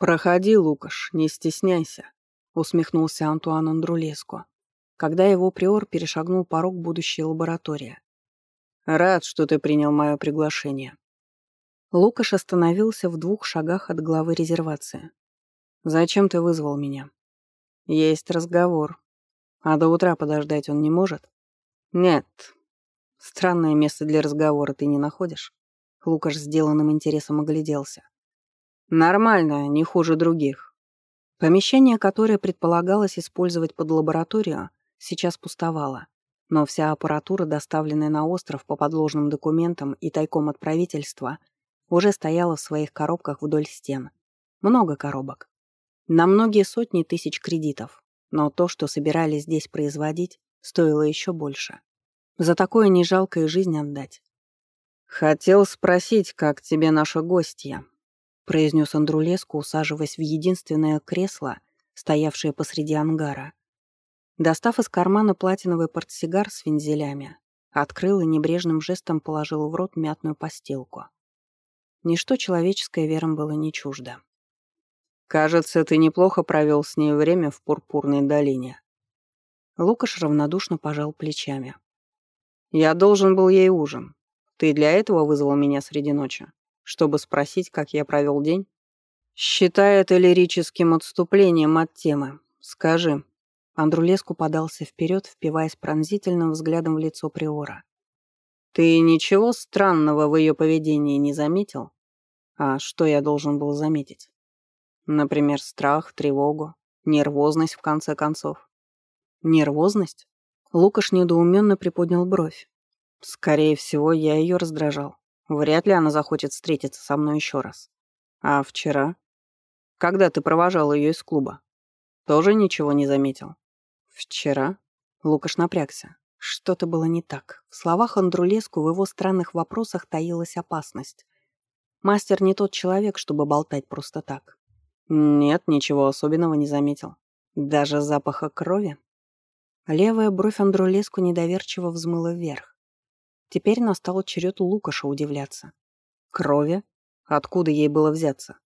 «Проходи, Лукаш, не стесняйся», — усмехнулся Антуан Андрулеско, когда его приор перешагнул порог будущей лаборатории. «Рад, что ты принял мое приглашение». Лукаш остановился в двух шагах от главы резервации. «Зачем ты вызвал меня?» «Есть разговор. А до утра подождать он не может?» «Нет. Странное место для разговора ты не находишь?» Лукаш сделанным интересом огляделся. Нормально, не хуже других. Помещение, которое предполагалось использовать под лабораторию, сейчас пустовало. Но вся аппаратура, доставленная на остров по подложным документам и тайком от правительства, уже стояла в своих коробках вдоль стен. Много коробок. На многие сотни тысяч кредитов. Но то, что собирались здесь производить, стоило еще больше. За такое не жалко и жизнь отдать. «Хотел спросить, как тебе наша гостья?» Произнес Андрулеску, усаживаясь в единственное кресло, стоявшее посреди ангара. Достав из кармана платиновый портсигар с вензелями, открыл и небрежным жестом положил в рот мятную постилку. Ничто человеческое верам было не чуждо. «Кажется, ты неплохо провел с ней время в Пурпурной долине». Лукаш равнодушно пожал плечами. «Я должен был ей ужин. Ты для этого вызвал меня среди ночи?» Чтобы спросить, как я провел день? Считай это лирическим отступлением от темы. Скажи. Андрулеску подался вперед, впиваясь пронзительным взглядом в лицо Приора. Ты ничего странного в ее поведении не заметил? А что я должен был заметить? Например, страх, тревогу, нервозность, в конце концов. Нервозность? Лукаш недоуменно приподнял бровь. Скорее всего, я ее раздражал. Вряд ли она захочет встретиться со мной еще раз. А вчера? Когда ты провожал ее из клуба? Тоже ничего не заметил? Вчера? Лукаш напрягся. Что-то было не так. В словах Андрулеску в его странных вопросах таилась опасность. Мастер не тот человек, чтобы болтать просто так. Нет, ничего особенного не заметил. Даже запаха крови? Левая бровь Андрулеску недоверчиво взмыла вверх. Теперь настал черед Лукаша удивляться. Крови? Откуда ей было взяться?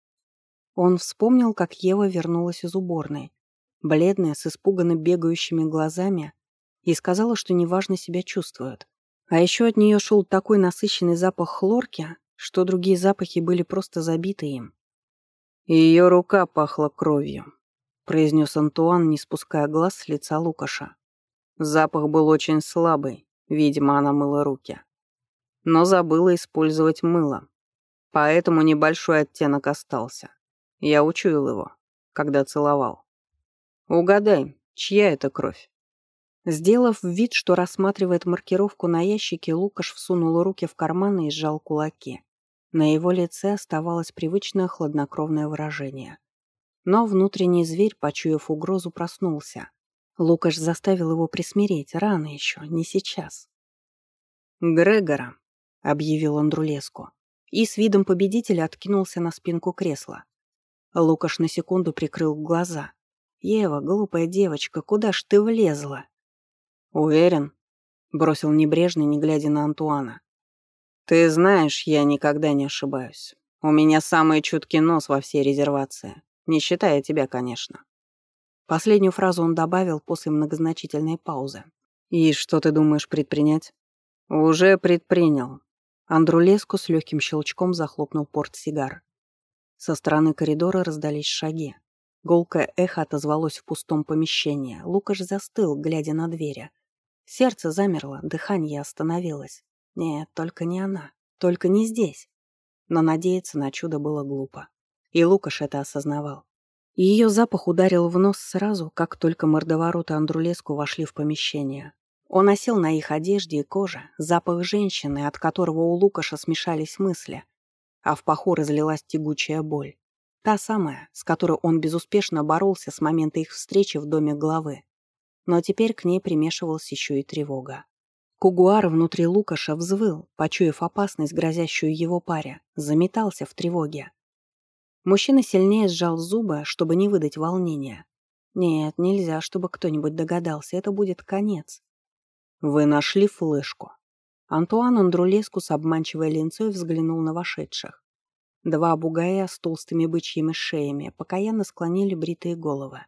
Он вспомнил, как Ева вернулась из уборной, бледная, с испуганно бегающими глазами, и сказала, что неважно себя чувствует. А еще от нее шел такой насыщенный запах хлорки, что другие запахи были просто забиты им. «Ее рука пахла кровью», — произнес Антуан, не спуская глаз с лица Лукаша. Запах был очень слабый, Видимо, она мыла руки. Но забыла использовать мыло. Поэтому небольшой оттенок остался. Я учуял его, когда целовал. Угадай, чья это кровь? Сделав вид, что рассматривает маркировку на ящике, Лукаш всунул руки в карманы и сжал кулаки. На его лице оставалось привычное хладнокровное выражение. Но внутренний зверь, почуяв угрозу, проснулся. Лукаш заставил его присмиреть, рано еще, не сейчас. «Грегора», — объявил Андрулеску, и с видом победителя откинулся на спинку кресла. Лукаш на секунду прикрыл глаза. «Ева, глупая девочка, куда ж ты влезла?» «Уверен», — бросил небрежно, не глядя на Антуана. «Ты знаешь, я никогда не ошибаюсь. У меня самый чуткий нос во всей резервации, не считая тебя, конечно». Последнюю фразу он добавил после многозначительной паузы. «И что ты думаешь предпринять?» «Уже предпринял». Андрулеску с легким щелчком захлопнул портсигар. Со стороны коридора раздались шаги. Голкое эхо отозвалось в пустом помещении. Лукаш застыл, глядя на двери. Сердце замерло, дыхание остановилось. Нет, только не она. Только не здесь. Но надеяться на чудо было глупо. И Лукаш это осознавал. Ее запах ударил в нос сразу, как только мордовороты Андрулеску вошли в помещение. Он осел на их одежде и коже, запах женщины, от которого у Лукаша смешались мысли, а в паху разлилась тягучая боль. Та самая, с которой он безуспешно боролся с момента их встречи в доме главы. Но теперь к ней примешивалась еще и тревога. Кугуар внутри Лукаша взвыл, почуяв опасность, грозящую его паре, заметался в тревоге. Мужчина сильнее сжал зубы, чтобы не выдать волнения. Нет, нельзя, чтобы кто-нибудь догадался, это будет конец. Вы нашли флешку. Антуан Андрулеску с обманчивой линцой взглянул на вошедших. Два бугая с толстыми бычьими шеями покаянно склонили бритые головы.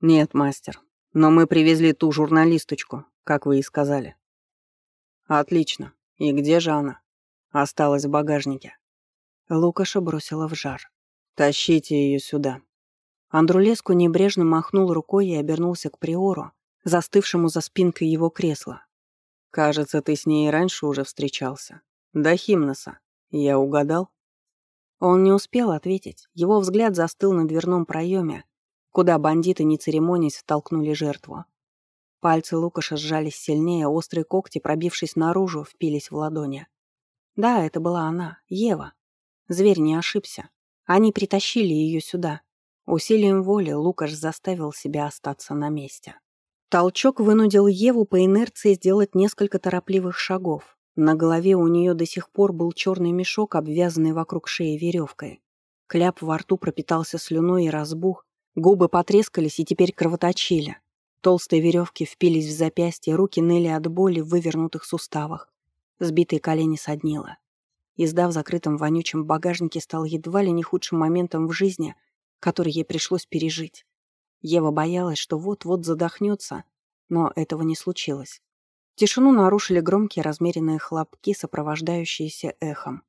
«Нет, мастер, но мы привезли ту журналисточку, как вы и сказали». «Отлично. И где же она?» «Осталась в багажнике». Лукаша бросила в жар. «Тащите ее сюда». Андрулеску небрежно махнул рукой и обернулся к приору, застывшему за спинкой его кресла. «Кажется, ты с ней раньше уже встречался. До Химноса. Я угадал?» Он не успел ответить. Его взгляд застыл на дверном проеме, куда бандиты, не церемонясь, втолкнули жертву. Пальцы Лукаша сжались сильнее, острые когти, пробившись наружу, впились в ладони. Да, это была она, Ева. Зверь не ошибся. Они притащили ее сюда. Усилием воли Лукаш заставил себя остаться на месте. Толчок вынудил Еву по инерции сделать несколько торопливых шагов. На голове у нее до сих пор был черный мешок, обвязанный вокруг шеи веревкой. Кляп во рту пропитался слюной и разбух, губы потрескались и теперь кровоточили. Толстые веревки впились в запястье, руки ныли от боли в вывернутых суставах. Сбитые колени соднило. Езда в закрытом вонючем багажнике стал едва ли не худшим моментом в жизни, который ей пришлось пережить. Ева боялась, что вот-вот задохнется, но этого не случилось. Тишину нарушили громкие размеренные хлопки, сопровождающиеся эхом.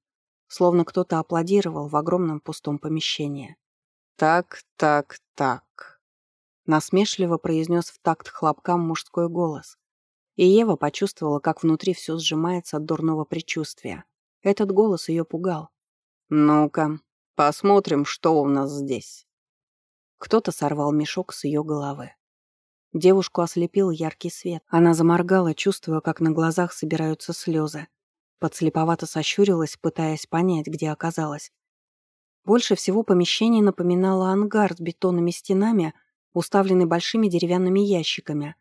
Словно кто-то аплодировал в огромном пустом помещении. «Так, так, так», — насмешливо произнес в такт хлопкам мужской голос. И Ева почувствовала, как внутри все сжимается от дурного предчувствия. Этот голос ее пугал. «Ну-ка, посмотрим, что у нас здесь». Кто-то сорвал мешок с ее головы. Девушку ослепил яркий свет. Она заморгала, чувствуя, как на глазах собираются слезы. Подслеповато сощурилась, пытаясь понять, где оказалась. Больше всего помещение напоминало ангар с бетонными стенами, уставленный большими деревянными ящиками.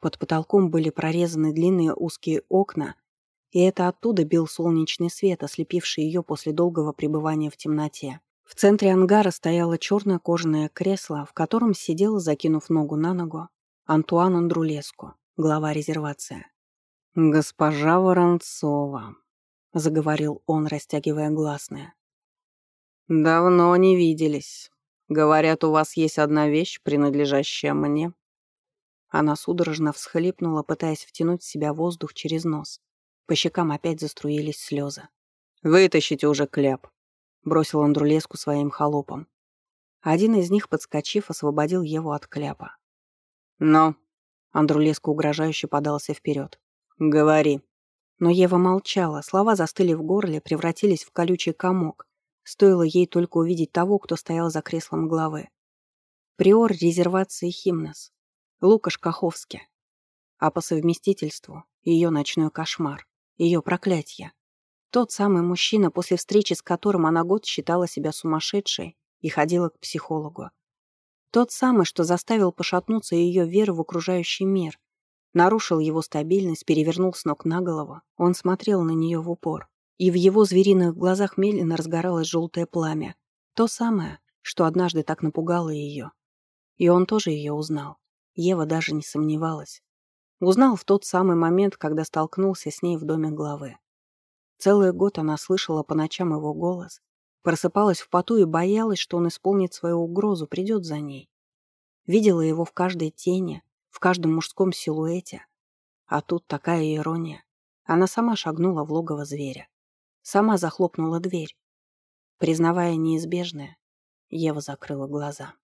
Под потолком были прорезаны длинные узкие окна, и это оттуда бил солнечный свет, ослепивший ее после долгого пребывания в темноте. В центре ангара стояло черное кожаное кресло, в котором сидела, закинув ногу на ногу, Антуан Андрулеску, глава резервации. «Госпожа Воронцова», — заговорил он, растягивая гласные. «Давно не виделись. Говорят, у вас есть одна вещь, принадлежащая мне». Она судорожно всхлипнула, пытаясь втянуть в себя воздух через нос. По щекам опять заструились слезы. «Вытащите уже кляп», — бросил Андрулеску своим холопом. Один из них, подскочив, освободил его от кляпа. «Но...» Андрулеско угрожающе подался вперед. «Говори». Но Ева молчала, слова застыли в горле, превратились в колючий комок. Стоило ей только увидеть того, кто стоял за креслом главы. Приор резервации Химнес. Лукаш Каховский. А по совместительству ее ночной кошмар, ее проклятие. Тот самый мужчина, после встречи с которым она год считала себя сумасшедшей и ходила к психологу. Тот самый, что заставил пошатнуться ее веру в окружающий мир. Нарушил его стабильность, перевернул с ног на голову. Он смотрел на нее в упор. И в его звериных глазах медленно разгоралось желтое пламя. То самое, что однажды так напугало ее. И он тоже ее узнал. Ева даже не сомневалась. Узнал в тот самый момент, когда столкнулся с ней в доме главы. Целый год она слышала по ночам его голос, Просыпалась в поту и боялась, что он исполнит свою угрозу, придет за ней. Видела его в каждой тени, в каждом мужском силуэте. А тут такая ирония. Она сама шагнула в логово зверя. Сама захлопнула дверь. Признавая неизбежное, Ева закрыла глаза.